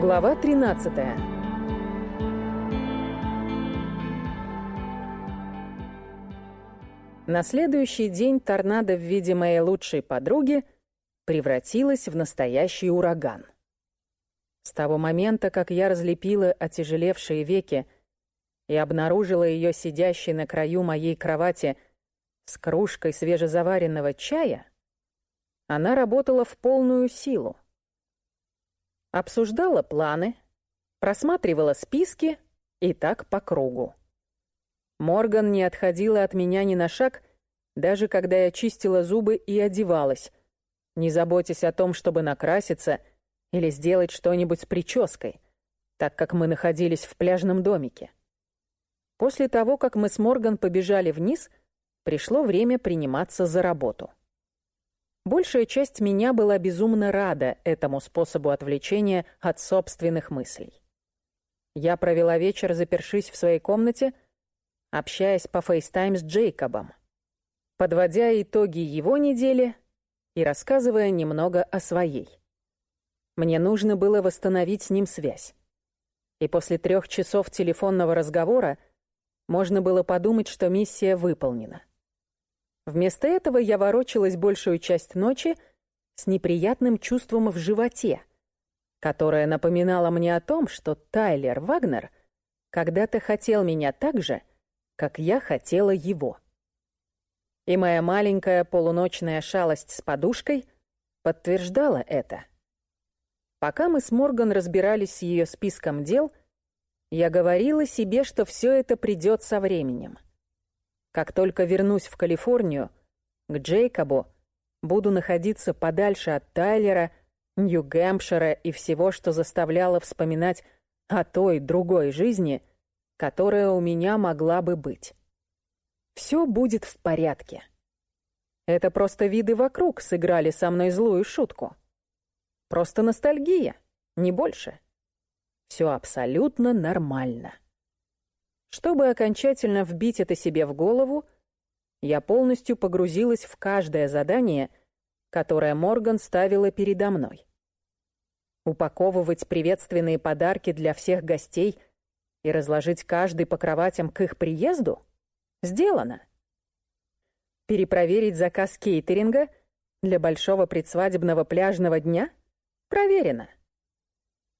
Глава 13 На следующий день торнадо в виде моей лучшей подруги превратилась в настоящий ураган. С того момента, как я разлепила отяжелевшие веки и обнаружила ее сидящей на краю моей кровати с кружкой свежезаваренного чая, она работала в полную силу. Обсуждала планы, просматривала списки и так по кругу. Морган не отходила от меня ни на шаг, даже когда я чистила зубы и одевалась, не заботясь о том, чтобы накраситься или сделать что-нибудь с прической, так как мы находились в пляжном домике. После того, как мы с Морган побежали вниз, пришло время приниматься за работу. Большая часть меня была безумно рада этому способу отвлечения от собственных мыслей. Я провела вечер, запершись в своей комнате, общаясь по FaceTime с Джейкобом, подводя итоги его недели и рассказывая немного о своей. Мне нужно было восстановить с ним связь. И после трех часов телефонного разговора можно было подумать, что миссия выполнена. Вместо этого я ворочалась большую часть ночи с неприятным чувством в животе, которое напоминало мне о том, что Тайлер Вагнер когда-то хотел меня так же, как я хотела его. И моя маленькая полуночная шалость с подушкой подтверждала это. Пока мы с Морган разбирались с ее списком дел, я говорила себе, что все это придет со временем — как только вернусь в Калифорнию, к Джейкобу, буду находиться подальше от Тайлера, Нью-Гэмпшира и всего, что заставляло вспоминать о той другой жизни, которая у меня могла бы быть. Все будет в порядке. Это просто виды вокруг сыграли со мной злую шутку. Просто ностальгия, не больше. Все абсолютно нормально. Чтобы окончательно вбить это себе в голову, я полностью погрузилась в каждое задание, которое Морган ставила передо мной. Упаковывать приветственные подарки для всех гостей и разложить каждый по кроватям к их приезду — сделано. Перепроверить заказ кейтеринга для большого предсвадебного пляжного дня — проверено.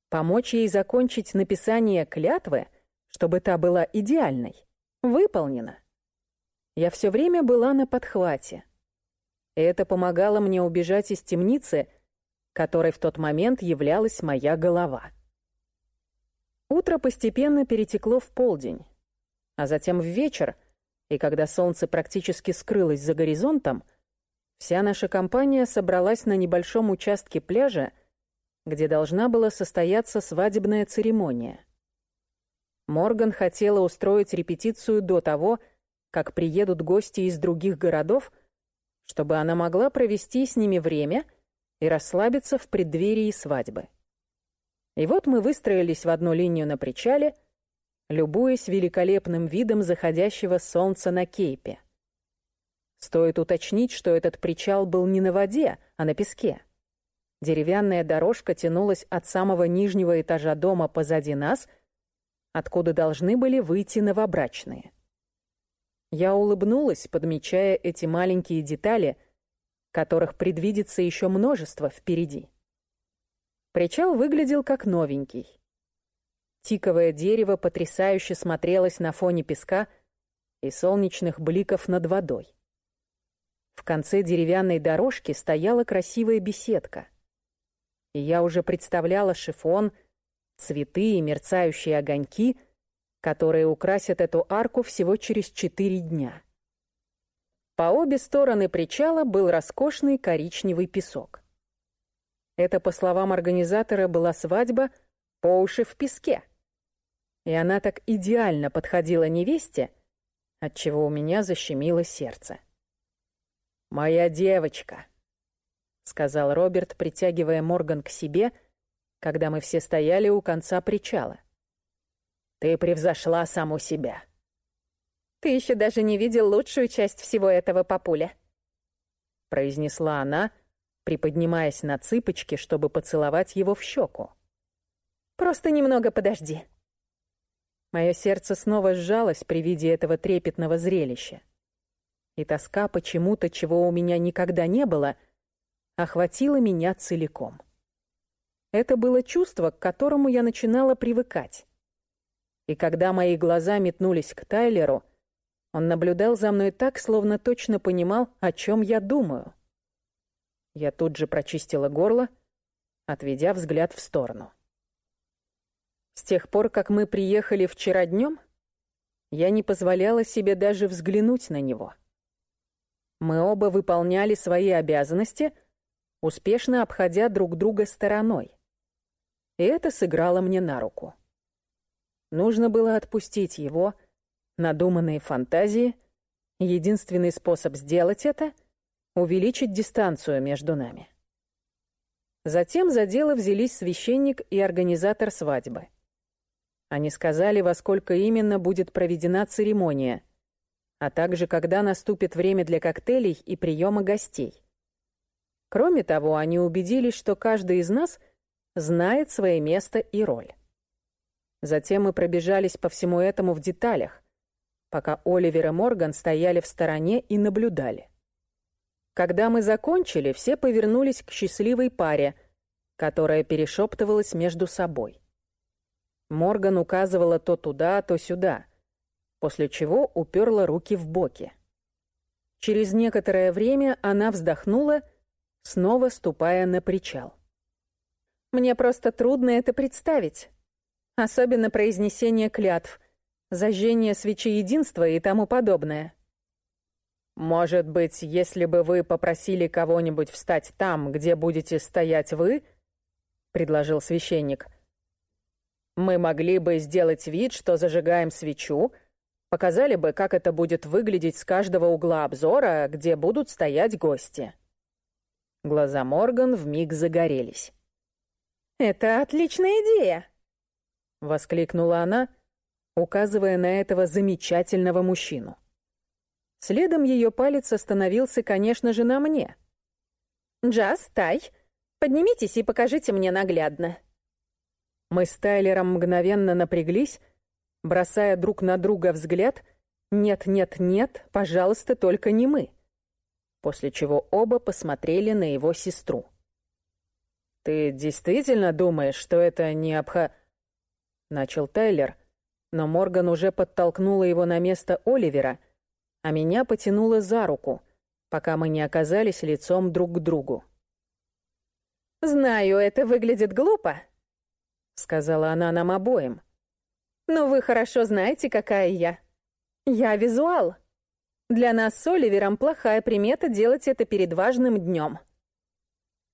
Помочь ей закончить написание клятвы — чтобы та была идеальной, выполнена. Я все время была на подхвате. И это помогало мне убежать из темницы, которой в тот момент являлась моя голова. Утро постепенно перетекло в полдень, а затем в вечер, и когда солнце практически скрылось за горизонтом, вся наша компания собралась на небольшом участке пляжа, где должна была состояться свадебная церемония. Морган хотела устроить репетицию до того, как приедут гости из других городов, чтобы она могла провести с ними время и расслабиться в преддверии свадьбы. И вот мы выстроились в одну линию на причале, любуясь великолепным видом заходящего солнца на Кейпе. Стоит уточнить, что этот причал был не на воде, а на песке. Деревянная дорожка тянулась от самого нижнего этажа дома позади нас откуда должны были выйти новобрачные. Я улыбнулась, подмечая эти маленькие детали, которых предвидится еще множество впереди. Причал выглядел как новенький. Тиковое дерево потрясающе смотрелось на фоне песка и солнечных бликов над водой. В конце деревянной дорожки стояла красивая беседка. И я уже представляла шифон — цветы и мерцающие огоньки, которые украсят эту арку всего через четыре дня. По обе стороны причала был роскошный коричневый песок. Это, по словам организатора, была свадьба по уши в песке. И она так идеально подходила невесте, отчего у меня защемило сердце. «Моя девочка», — сказал Роберт, притягивая Морган к себе — когда мы все стояли у конца причала. Ты превзошла саму себя. Ты еще даже не видел лучшую часть всего этого, папуля. Произнесла она, приподнимаясь на цыпочки, чтобы поцеловать его в щеку. Просто немного подожди». Мое сердце снова сжалось при виде этого трепетного зрелища. И тоска почему-то, чего у меня никогда не было, охватила меня целиком. Это было чувство, к которому я начинала привыкать. И когда мои глаза метнулись к Тайлеру, он наблюдал за мной так, словно точно понимал, о чем я думаю. Я тут же прочистила горло, отведя взгляд в сторону. С тех пор, как мы приехали вчера днем, я не позволяла себе даже взглянуть на него. Мы оба выполняли свои обязанности, успешно обходя друг друга стороной. И это сыграло мне на руку. Нужно было отпустить его, надуманные фантазии. Единственный способ сделать это — увеличить дистанцию между нами. Затем за дело взялись священник и организатор свадьбы — они сказали, во сколько именно будет проведена церемония, а также когда наступит время для коктейлей и приема гостей. Кроме того, они убедились, что каждый из нас знает свое место и роль. Затем мы пробежались по всему этому в деталях, пока Оливер и Морган стояли в стороне и наблюдали. Когда мы закончили, все повернулись к счастливой паре, которая перешептывалась между собой. Морган указывала то туда, то сюда, после чего уперла руки в боки. Через некоторое время она вздохнула, снова ступая на причал. «Мне просто трудно это представить. Особенно произнесение клятв, зажжение свечи единства и тому подобное». «Может быть, если бы вы попросили кого-нибудь встать там, где будете стоять вы?» — предложил священник — мы могли бы сделать вид, что зажигаем свечу, показали бы, как это будет выглядеть с каждого угла обзора, где будут стоять гости. Глаза Морган вмиг загорелись. «Это отличная идея!» — воскликнула она, указывая на этого замечательного мужчину. Следом ее палец остановился, конечно же, на мне. «Джаз, Тай, поднимитесь и покажите мне наглядно». Мы с Тайлером мгновенно напряглись, бросая друг на друга взгляд «Нет, нет, нет, пожалуйста, только не мы», после чего оба посмотрели на его сестру. «Ты действительно думаешь, что это не обха...» Начал Тайлер, но Морган уже подтолкнула его на место Оливера, а меня потянула за руку, пока мы не оказались лицом друг к другу. «Знаю, это выглядит глупо», сказала она нам обоим. «Но вы хорошо знаете, какая я. Я визуал. Для нас с Оливером плохая примета делать это перед важным днем».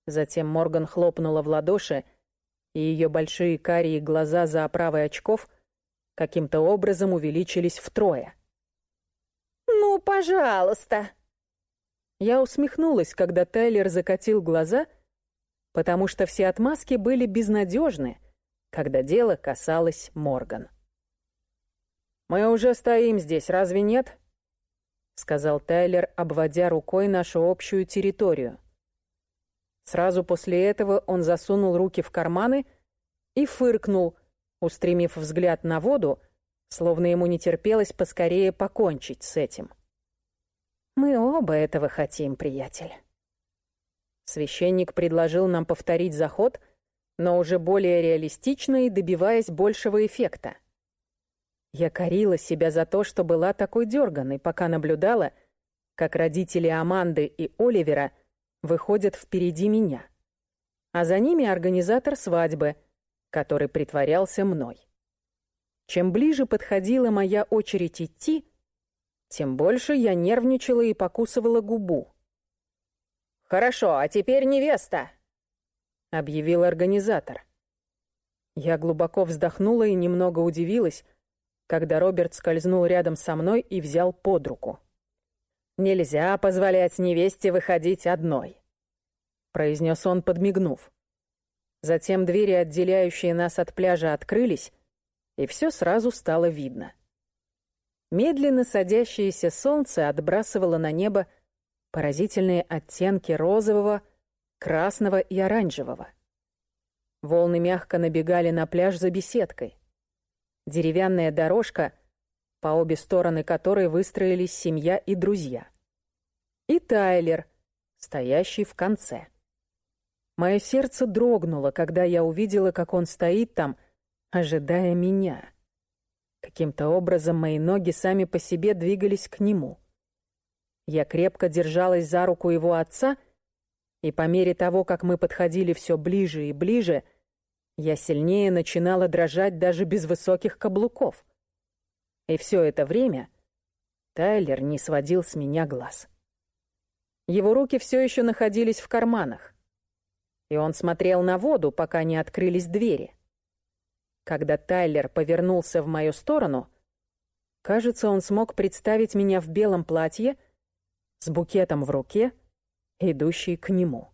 Затем Морган хлопнула в ладоши, и ее большие карие глаза за оправой очков каким-то образом увеличились втрое. «Ну, пожалуйста!» Я усмехнулась, когда Тайлер закатил глаза, потому что все отмазки были безнадежны, когда дело касалось Морган. «Мы уже стоим здесь, разве нет?» — сказал Тайлер, обводя рукой нашу общую территорию. Сразу после этого он засунул руки в карманы и фыркнул, устремив взгляд на воду, словно ему не терпелось поскорее покончить с этим. «Мы оба этого хотим, приятель». Священник предложил нам повторить заход — но уже более реалистично и добиваясь большего эффекта. Я корила себя за то, что была такой дерганой, пока наблюдала, как родители Аманды и Оливера выходят впереди меня. А за ними организатор свадьбы, который притворялся мной. Чем ближе подходила моя очередь идти, тем больше я нервничала и покусывала губу. «Хорошо, а теперь невеста!» объявил организатор. Я глубоко вздохнула и немного удивилась, когда Роберт скользнул рядом со мной и взял под руку. «Нельзя позволять невесте выходить одной», — произнес он, подмигнув. Затем двери, отделяющие нас от пляжа, открылись, и все сразу стало видно. Медленно садящееся солнце отбрасывало на небо поразительные оттенки розового, красного и оранжевого. Волны мягко набегали на пляж за беседкой. Деревянная дорожка, по обе стороны которой выстроились семья и друзья. И Тайлер, стоящий в конце. Мое сердце дрогнуло, когда я увидела, как он стоит там, ожидая меня. Каким-то образом мои ноги сами по себе двигались к нему. Я крепко держалась за руку его отца, и по мере того, как мы подходили все ближе и ближе, я сильнее начинала дрожать даже без высоких каблуков. И все это время Тайлер не сводил с меня глаз. Его руки все еще находились в карманах, и он смотрел на воду, пока не открылись двери. Когда Тайлер повернулся в мою сторону, кажется, он смог представить меня в белом платье с букетом в руке, идущей к нему.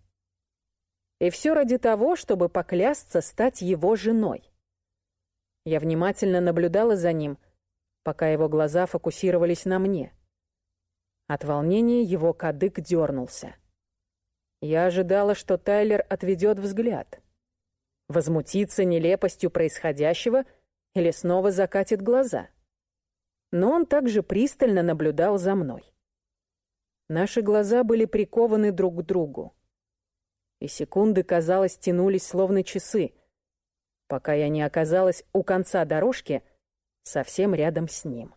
И все ради того, чтобы поклясться стать его женой. Я внимательно наблюдала за ним, пока его глаза фокусировались на мне. От волнения его кадык дернулся. Я ожидала, что Тайлер отведет взгляд — возмутиться нелепостью происходящего или снова закатит глаза. Но он также пристально наблюдал за мной. Наши глаза были прикованы друг к другу. И секунды, казалось, тянулись словно часы, пока я не оказалась у конца дорожки, совсем рядом с ним.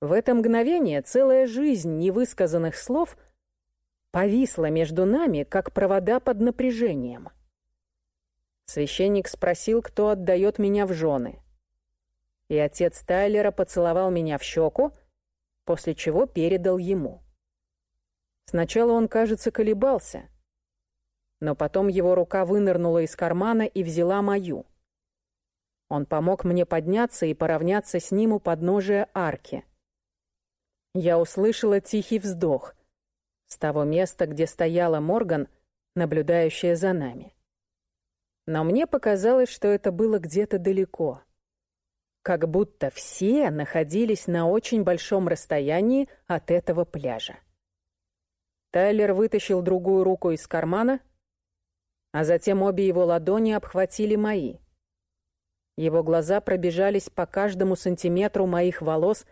В это мгновение целая жизнь невысказанных слов повисла между нами, как провода под напряжением. Священник спросил, кто отдает меня в жены. И отец Тайлера поцеловал меня в щеку, после чего передал ему. Сначала он, кажется, колебался, но потом его рука вынырнула из кармана и взяла мою. Он помог мне подняться и поравняться с ним у подножия арки. Я услышала тихий вздох с того места, где стояла Морган, наблюдающая за нами но мне показалось, что это было где-то далеко. Как будто все находились на очень большом расстоянии от этого пляжа. Тайлер вытащил другую руку из кармана, а затем обе его ладони обхватили мои. Его глаза пробежались по каждому сантиметру моих волос,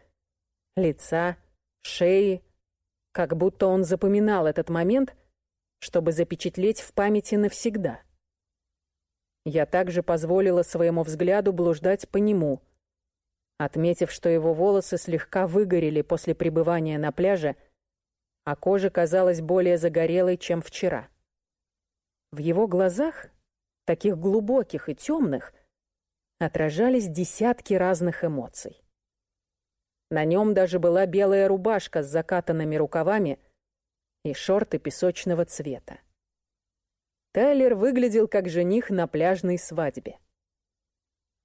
лица, шеи, как будто он запоминал этот момент, чтобы запечатлеть в памяти навсегда. Я также позволила своему взгляду блуждать по нему, отметив, что его волосы слегка выгорели после пребывания на пляже, а кожа казалась более загорелой, чем вчера. В его глазах, таких глубоких и темных, отражались десятки разных эмоций. На нем даже была белая рубашка с закатанными рукавами и шорты песочного цвета. Тайлер выглядел как жених на пляжной свадьбе.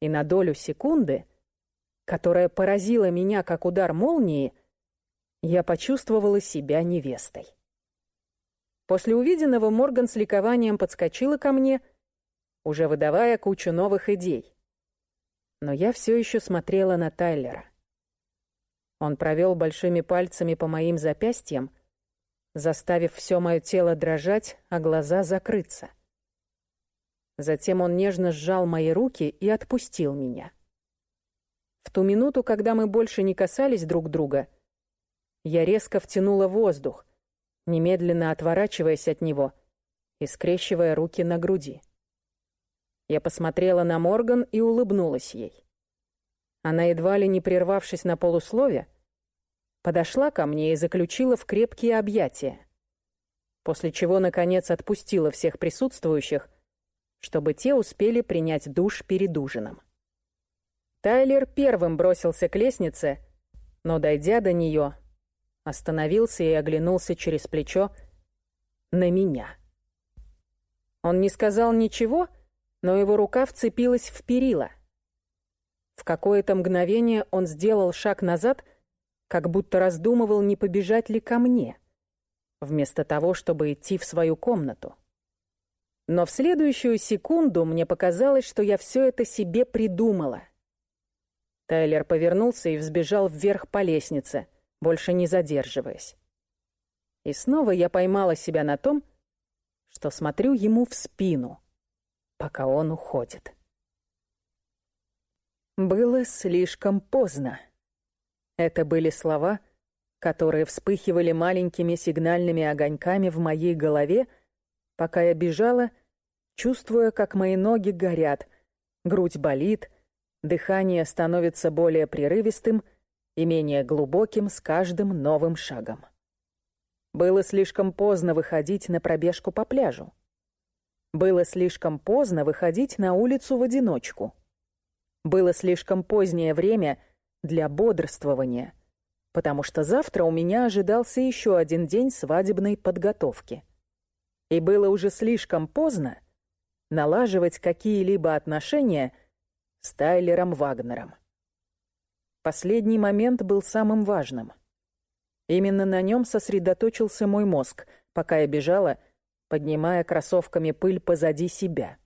И на долю секунды, которая поразила меня как удар молнии, я почувствовала себя невестой. После увиденного Морган с ликованием подскочила ко мне, уже выдавая кучу новых идей. Но я все еще смотрела на Тайлера. Он провел большими пальцами по моим запястьям, заставив все мое тело дрожать, а глаза закрыться. Затем он нежно сжал мои руки и отпустил меня. В ту минуту, когда мы больше не касались друг друга, я резко втянула воздух, немедленно отворачиваясь от него и скрещивая руки на груди. Я посмотрела на Морган и улыбнулась ей. Она, едва ли не прервавшись на полуслове, подошла ко мне и заключила в крепкие объятия, после чего, наконец, отпустила всех присутствующих, чтобы те успели принять душ перед ужином. Тайлер первым бросился к лестнице, но, дойдя до нее, остановился и оглянулся через плечо на меня. Он не сказал ничего, но его рука вцепилась в перила. В какое-то мгновение он сделал шаг назад — как будто раздумывал, не побежать ли ко мне, вместо того, чтобы идти в свою комнату. Но в следующую секунду мне показалось, что я все это себе придумала. Тайлер повернулся и взбежал вверх по лестнице, больше не задерживаясь. И снова я поймала себя на том, что смотрю ему в спину, пока он уходит. Было слишком поздно. Это были слова, которые вспыхивали маленькими сигнальными огоньками в моей голове, пока я бежала, чувствуя, как мои ноги горят, грудь болит, дыхание становится более прерывистым и менее глубоким с каждым новым шагом. Было слишком поздно выходить на пробежку по пляжу. Было слишком поздно выходить на улицу в одиночку. Было слишком позднее время для бодрствования, потому что завтра у меня ожидался еще один день свадебной подготовки. И было уже слишком поздно налаживать какие-либо отношения с Тайлером Вагнером. Последний момент был самым важным. Именно на нем сосредоточился мой мозг, пока я бежала — поднимая кроссовками пыль позади себя.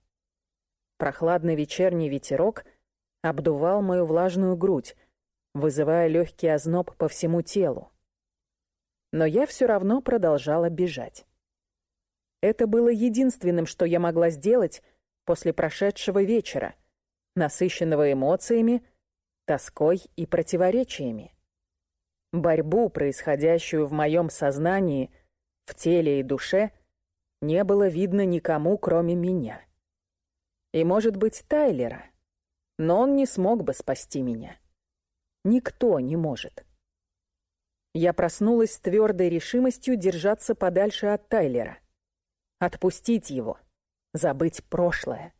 Прохладный вечерний ветерок обдувал мою влажную грудь, вызывая легкий озноб по всему телу. Но я все равно продолжала бежать. Это было единственным, что я могла сделать после прошедшего вечера, насыщенного эмоциями, тоской и противоречиями. Борьбу, происходящую в моем сознании, в теле и душе — не было видно никому, кроме меня. И, может быть, Тайлера. Но он не смог бы спасти меня. Никто не может. Я проснулась с твердой решимостью держаться подальше от Тайлера. Отпустить его. Забыть прошлое.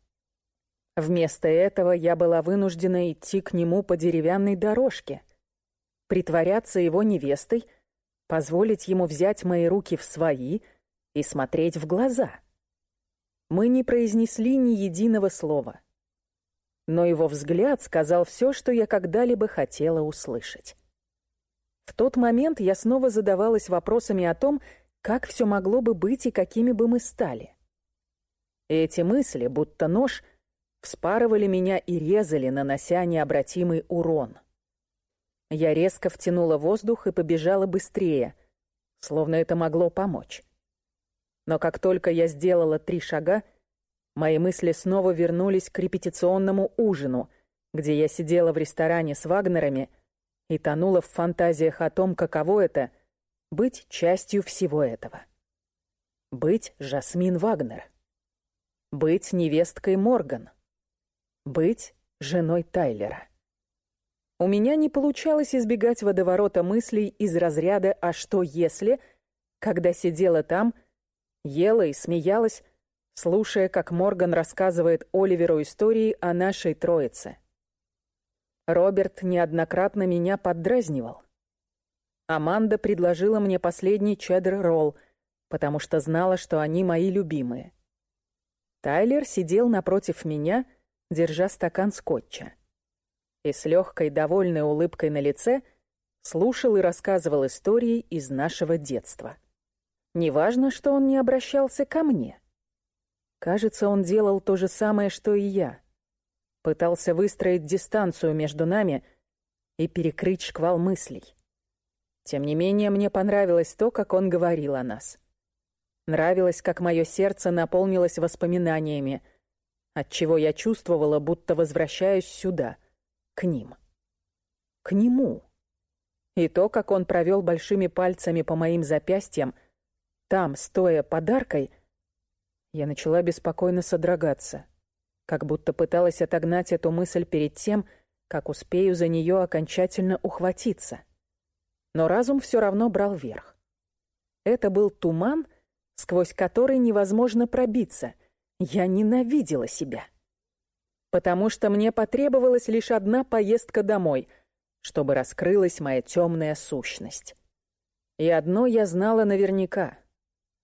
Вместо этого я была вынуждена идти к нему по деревянной дорожке, притворяться его невестой, позволить ему взять мои руки в свои — и смотреть в глаза. Мы не произнесли ни единого слова. Но его взгляд сказал все, что я когда-либо хотела услышать. В тот момент я снова задавалась вопросами о том, как все могло бы быть и какими бы мы стали. эти мысли, будто нож, вспарывали меня и резали, нанося необратимый урон. Я резко втянула воздух и побежала быстрее, словно это могло помочь. Но как только я сделала три шага, мои мысли снова вернулись к репетиционному ужину, где я сидела в ресторане с Вагнерами и тонула в фантазиях о том, каково это — быть частью всего этого. Быть Жасмин Вагнер. Быть невесткой Морган. Быть женой Тайлера. У меня не получалось избегать водоворота мыслей из разряда «а что если?», когда сидела там — Ела и смеялась, слушая, как Морган рассказывает Оливеру истории о нашей троице. Роберт неоднократно меня поддразнивал. Аманда предложила мне последний чеддер-ролл, потому что знала, что они мои любимые. Тайлер сидел напротив меня, держа стакан скотча. И с легкой довольной улыбкой на лице слушал и рассказывал истории из нашего детства. Неважно, что он не обращался ко мне. Кажется, он делал то же самое, что и я. Пытался выстроить дистанцию между нами и перекрыть шквал мыслей. Тем не менее, мне понравилось то, как он говорил о нас. Нравилось, как мое сердце наполнилось воспоминаниями, отчего я чувствовала, будто возвращаюсь сюда, к ним. К нему. И то, как он провел большими пальцами по моим запястьям — там, стоя подаркой, я начала беспокойно содрогаться, как будто пыталась отогнать эту мысль перед тем, как успею за нее окончательно ухватиться. Но разум все равно брал верх. Это был туман, сквозь который невозможно пробиться. Я ненавидела себя. Потому что мне потребовалась лишь одна поездка домой, чтобы раскрылась моя темная сущность. И одно я знала наверняка —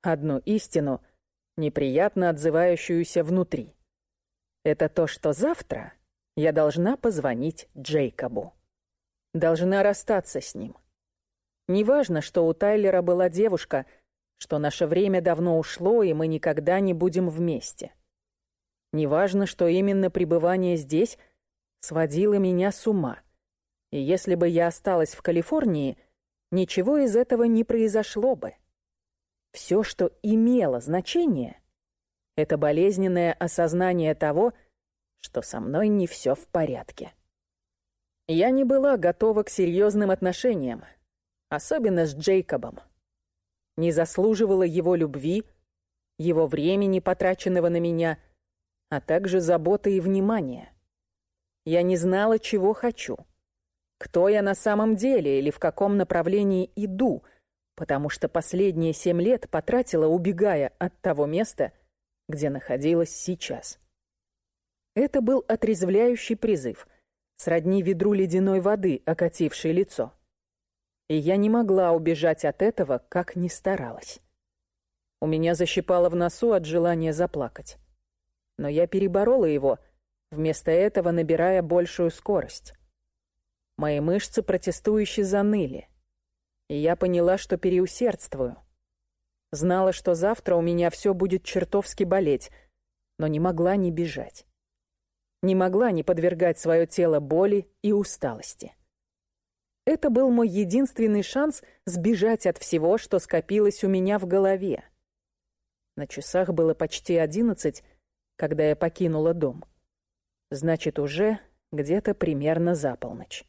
одну истину, неприятно отзывающуюся внутри. Это то, что завтра я должна позвонить Джейкобу. Должна расстаться с ним. Неважно, что у Тайлера была девушка, что наше время давно ушло, и мы никогда не будем вместе. Неважно, что именно пребывание здесь сводило меня с ума. И если бы я осталась в Калифорнии, ничего из этого не произошло бы. Все, что имело значение, Это болезненное осознание того, что со мной не все в порядке. Я не была готова к серьезным отношениям, особенно с Джейкобом. Не заслуживала его любви, его времени, потраченного на меня, а также заботы и внимания. Я не знала, чего хочу, кто я на самом деле или в каком направлении иду, потому что последние семь лет потратила, убегая от того места, где находилась сейчас. Это был отрезвляющий призыв, сродни ведру ледяной воды, окатившей лицо. И я не могла убежать от этого, как ни старалась. У меня защипало в носу от желания заплакать. Но я переборола его, вместо этого набирая большую скорость. Мои мышцы протестующе заныли, и я поняла, что переусердствую. Знала, что завтра у меня все будет чертовски болеть, но не могла не бежать не могла не подвергать свое тело боли и усталости. Это был мой единственный шанс сбежать от всего, что скопилось у меня в голове. На часах было почти одиннадцать, когда я покинула дом. Значит, уже где-то примерно за полночь.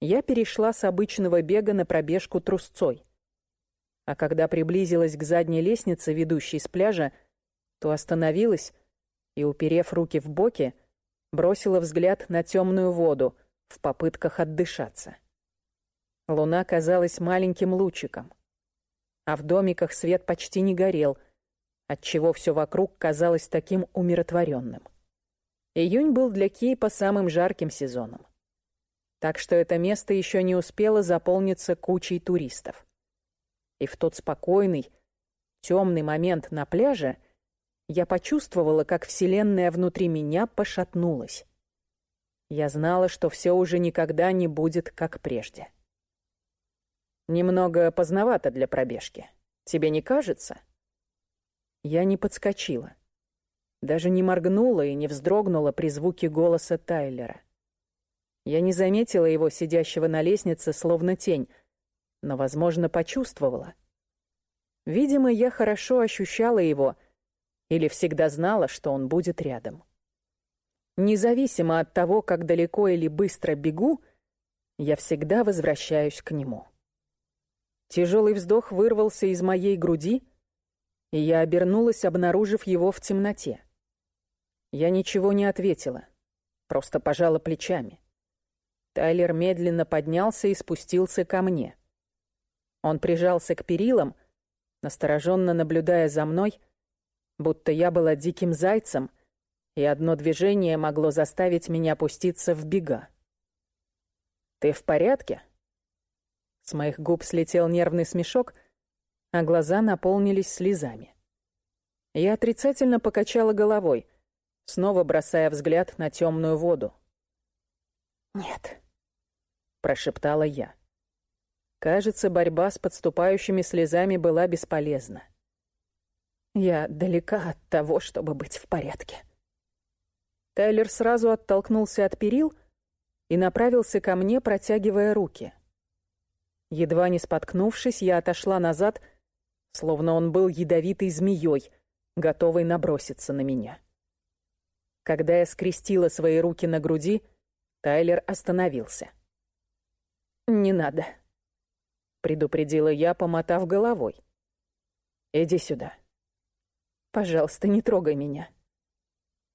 Я перешла с обычного бега на пробежку трусцой. А когда приблизилась к задней лестнице, ведущей с пляжа, то остановилась и, уперев руки в боки, бросила взгляд на темную воду в попытках отдышаться. Луна казалась маленьким лучиком, а в домиках свет почти не горел, отчего все вокруг казалось таким умиротворенным. Июнь был для Кейпа самым жарким сезоном. Так что это место еще не успело заполниться кучей туристов. И в тот спокойный, темный момент на пляже — я почувствовала, как вселенная внутри меня пошатнулась. Я знала, что все уже никогда не будет, как прежде. Немного поздновато для пробежки. Тебе не кажется? Я не подскочила. Даже не моргнула и не вздрогнула при звуке голоса Тайлера. Я не заметила его, сидящего на лестнице, словно тень, но, возможно, почувствовала. Видимо, я хорошо ощущала его — или всегда знала, что он будет рядом. Независимо от того, как далеко или быстро бегу, я всегда возвращаюсь к нему. Тяжелый вздох вырвался из моей груди, и я обернулась, обнаружив его в темноте. Я ничего не ответила, просто пожала плечами. Тайлер медленно поднялся и спустился ко мне. Он прижался к перилам, настороженно наблюдая за мной, будто я была диким зайцем, и одно движение могло заставить меня опуститься в бега. «Ты в порядке?» С моих губ слетел нервный смешок, а глаза наполнились слезами. Я отрицательно покачала головой, снова бросая взгляд на темную воду. «Нет», — прошептала я. Кажется, борьба с подступающими слезами была бесполезна. Я далека от того, чтобы быть в порядке. Тайлер сразу оттолкнулся от перил и направился ко мне, протягивая руки. Едва не споткнувшись, я отошла назад, словно он был ядовитой змеей, готовой наброситься на меня. Когда я скрестила свои руки на груди, Тайлер остановился. «Не надо», — предупредила я, помотав головой. «Иди сюда». Пожалуйста, не трогай меня.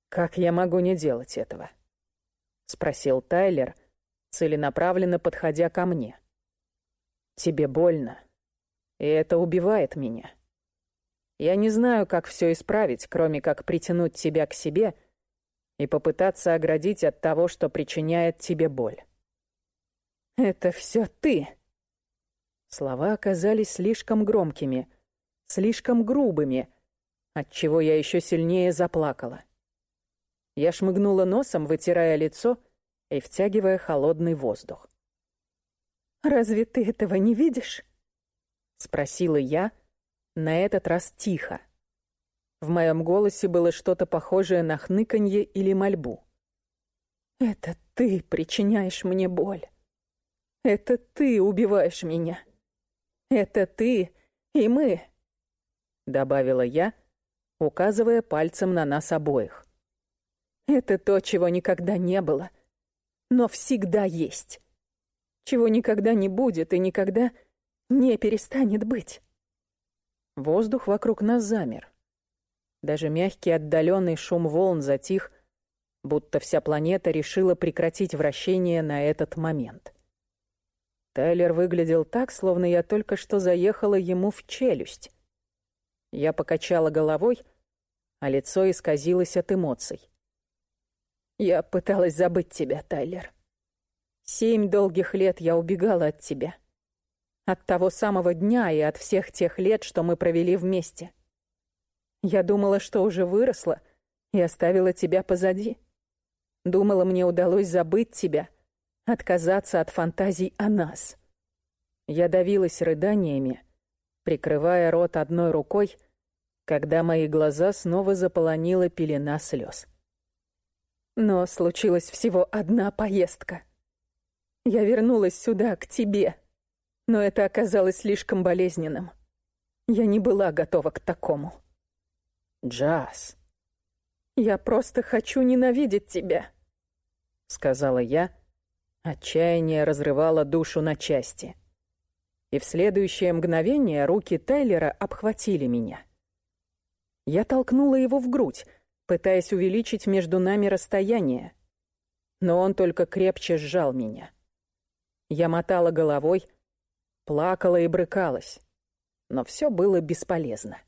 Как я могу не делать этого? Спросил Тайлер, целенаправленно подходя ко мне. Тебе больно, и это убивает меня. Я не знаю, как все исправить, кроме как притянуть тебя к себе и попытаться оградить от того, что причиняет тебе боль. Это все ты. Слова оказались слишком громкими, слишком грубыми, отчего я еще сильнее заплакала. Я шмыгнула носом, вытирая лицо и втягивая холодный воздух. «Разве ты этого не видишь?» — спросила я, на этот раз тихо. В моем голосе было что-то похожее на хныканье или мольбу. «Это ты причиняешь мне боль. Это ты убиваешь меня. Это ты и мы», — добавила я, — указывая пальцем на нас обоих. «Это то, чего никогда не было, но всегда есть. Чего никогда не будет и никогда не перестанет быть». Воздух вокруг нас замер. Даже мягкий отдаленный шум волн затих, будто вся планета решила прекратить вращение на этот момент. Тайлер выглядел так, словно я только что заехала ему в челюсть. Я покачала головой, а лицо исказилось от эмоций. «Я пыталась забыть тебя, Тайлер. Семь долгих лет я убегала от тебя. От того самого дня и от всех тех лет, что мы провели вместе. Я думала, что уже выросла и оставила тебя позади. Думала, мне удалось забыть тебя, отказаться от фантазий о нас». Я давилась рыданиями, прикрывая рот одной рукой, когда мои глаза снова заполонила пелена слез. Но случилась всего одна поездка. Я вернулась сюда, к тебе, но это оказалось слишком болезненным. Я не была готова к такому. Джаз. Я просто хочу ненавидеть тебя, сказала я. Отчаяние разрывало душу на части. И в следующее мгновение руки Тайлера обхватили меня. Я толкнула его в грудь, пытаясь увеличить между нами расстояние. Но он только крепче сжал меня. Я мотала головой, плакала и брыкалась. Но все было бесполезно.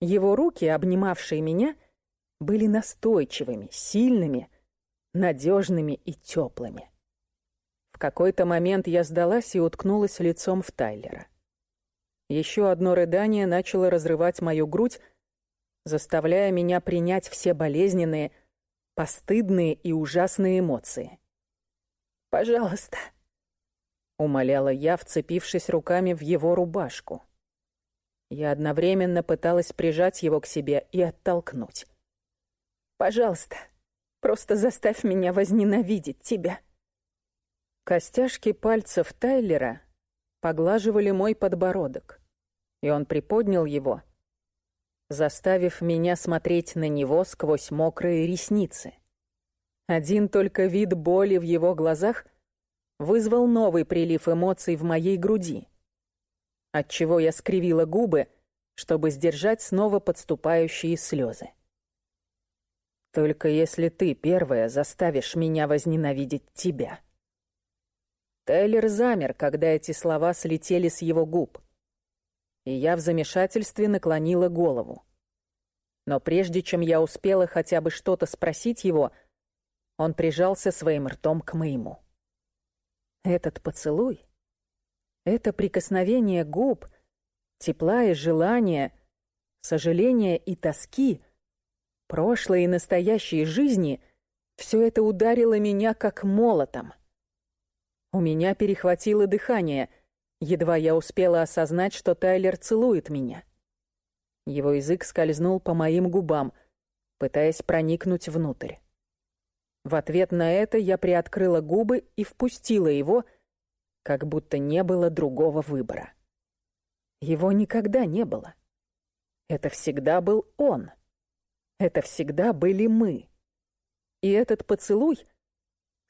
Его руки, обнимавшие меня, были настойчивыми, сильными, надежными и теплыми. В какой-то момент я сдалась и уткнулась лицом в Тайлера. Еще одно рыдание начало разрывать мою грудь, заставляя меня принять все болезненные, постыдные и ужасные эмоции. «Пожалуйста», — умоляла я, вцепившись руками в его рубашку. Я одновременно пыталась прижать его к себе и оттолкнуть. «Пожалуйста, просто заставь меня возненавидеть тебя». Костяшки пальцев Тайлера поглаживали мой подбородок, и он приподнял его — заставив меня смотреть на него сквозь мокрые ресницы. Один только вид боли в его глазах вызвал новый прилив эмоций в моей груди, отчего я скривила губы, чтобы сдержать снова подступающие слезы. Только если ты первая заставишь меня возненавидеть тебя. Тейлер замер, когда эти слова слетели с его губ и я в замешательстве наклонила голову. Но прежде чем я успела хотя бы что-то спросить его, он прижался своим ртом к моему. Этот поцелуй, это прикосновение губ, тепла и желания, сожаления и тоски, прошлой и настоящей жизни — все это ударило меня как молотом. У меня перехватило дыхание — Едва я успела осознать, что Тайлер целует меня. Его язык скользнул по моим губам, пытаясь проникнуть внутрь. В ответ на это я приоткрыла губы и впустила его, как будто не было другого выбора. Его никогда не было. Это всегда был он. Это всегда были мы. И этот поцелуй,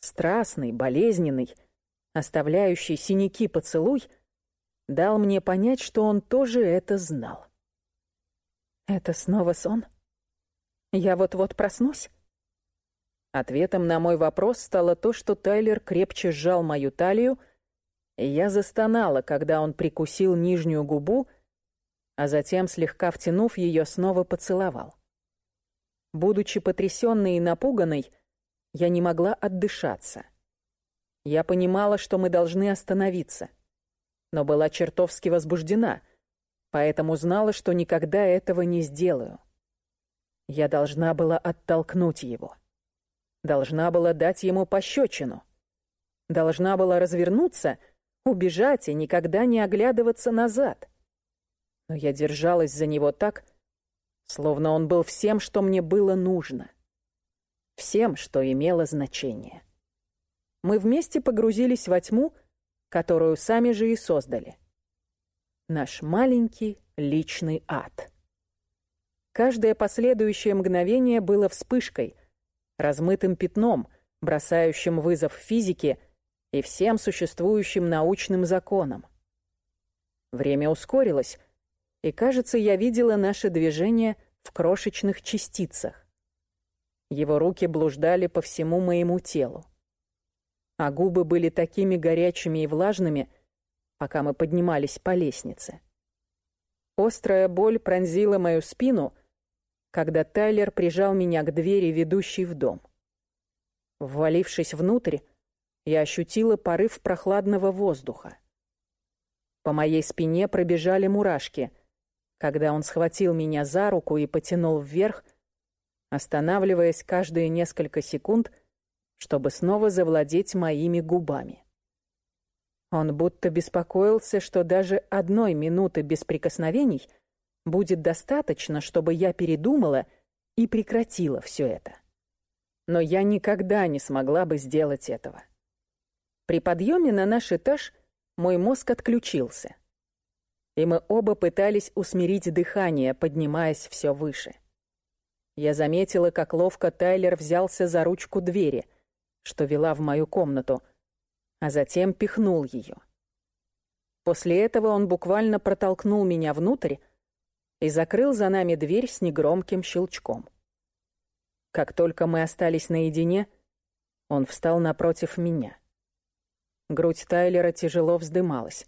страстный, болезненный, оставляющий синяки поцелуй, дал мне понять, что он тоже это знал. «Это снова сон? Я вот-вот проснусь?» Ответом на мой вопрос стало то, что Тайлер крепче сжал мою талию, и я застонала, когда он прикусил нижнюю губу, а затем, слегка втянув ее, снова поцеловал. Будучи потрясенной и напуганной, я не могла отдышаться — я понимала, что мы должны остановиться, но была чертовски возбуждена, поэтому знала, что никогда этого не сделаю. Я должна была оттолкнуть его. Должна была дать ему пощечину. Должна была развернуться, убежать и никогда не оглядываться назад. Но я держалась за него так, словно он был всем, что мне было нужно. Всем, что имело значение мы вместе погрузились во тьму, которую сами же и создали. Наш маленький личный ад. Каждое последующее мгновение было вспышкой, размытым пятном, бросающим вызов физике и всем существующим научным законам. Время ускорилось, и, кажется, я видела наше движение в крошечных частицах. Его руки блуждали по всему моему телу. А губы были такими горячими и влажными, пока мы поднимались по лестнице. Острая боль пронзила мою спину — когда Тайлер прижал меня к двери, ведущей в дом. Ввалившись внутрь, я ощутила порыв прохладного воздуха. По моей спине пробежали мурашки, когда он схватил меня за руку и потянул вверх, останавливаясь каждые несколько секунд, чтобы снова завладеть моими губами. Он будто беспокоился, что даже одной минуты без прикосновений — будет достаточно, чтобы я передумала и прекратила все это. Но я никогда не смогла бы сделать этого. При подъеме на наш этаж мой мозг отключился. И мы оба пытались усмирить дыхание, поднимаясь все выше. Я заметила, как ловко Тайлер взялся за ручку двери, что вела в мою комнату, а затем пихнул ее. После этого он буквально протолкнул меня внутрь, и закрыл за нами дверь с негромким щелчком. Как только мы остались наедине, он встал напротив меня. Грудь Тайлера тяжело вздымалась.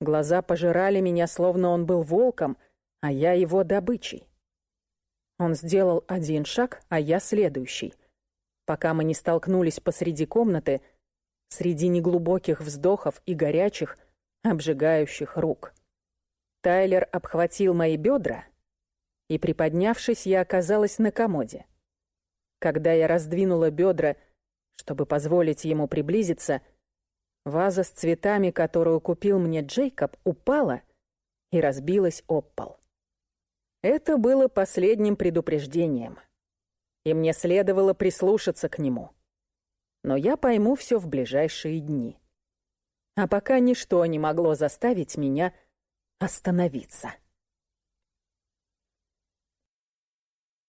Глаза пожирали меня, словно он был волком, а я его добычей. Он сделал один шаг, а я следующий, пока мы не столкнулись посреди комнаты, среди неглубоких вздохов и горячих, обжигающих рук. Тайлер обхватил мои бедра, и, приподнявшись, я оказалась на комоде. Когда я раздвинула бедра, чтобы позволить ему приблизиться, ваза с цветами, которую купил мне Джейкоб, упала и разбилась об пол. Это было последним предупреждением, и мне следовало прислушаться к нему. Но я пойму все в ближайшие дни. А пока ничто не могло заставить меня остановиться.